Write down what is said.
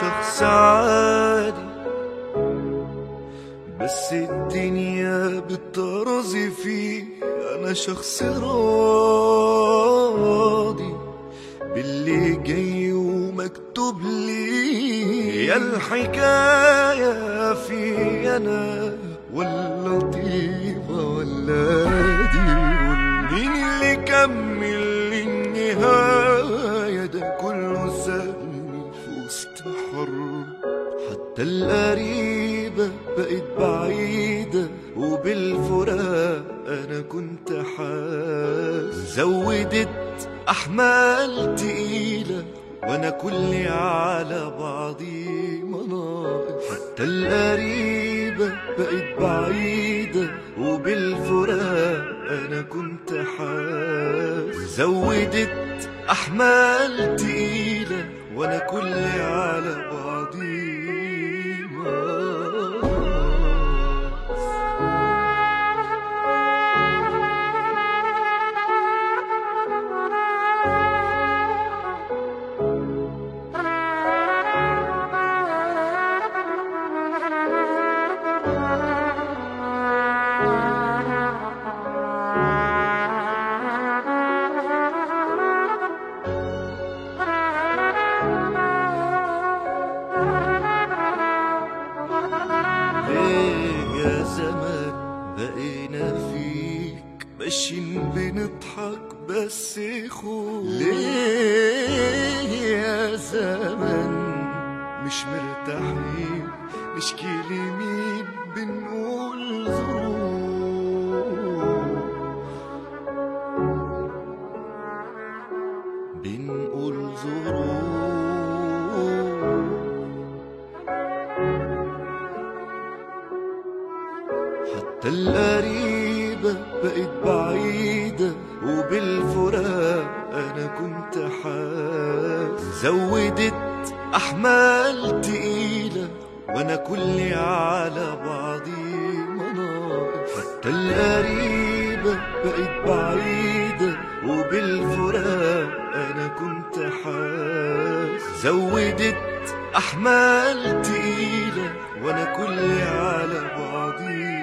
شخص عادي بس الدنيا بترازي فيه. أنا شخص راضي باللي جاي ومكتوب لي. يا الحكاية في أنا ولا طيبة ولا دي؟ مين اللي كمل القريبة بقت بعيدة وبالفراق أنا كنت حاس. زودت أحمال تقيلة وأنا كلي على بعضي مناقص. حتى القريبة بقت بعيدة وبالفراق أنا كنت حاس. زودت أحمال تقيلة وأنا كلي على بعضي بقينا فيك. ماشيين بنضحك بس خوف. ليه يا زمان؟ مش مرتاحين نشكي لمين بنقول ظروف. بنقول ظروف. حتى القريبة بقت بعيدة وبالفراق أنا كنت حاس. زودت أحمال تقيلة وأنا كلي على بعضي مناقص. حتى القريبة الصورة أنا كنت حاس. زودت أحمال تقيلة وأنا كل على بعضي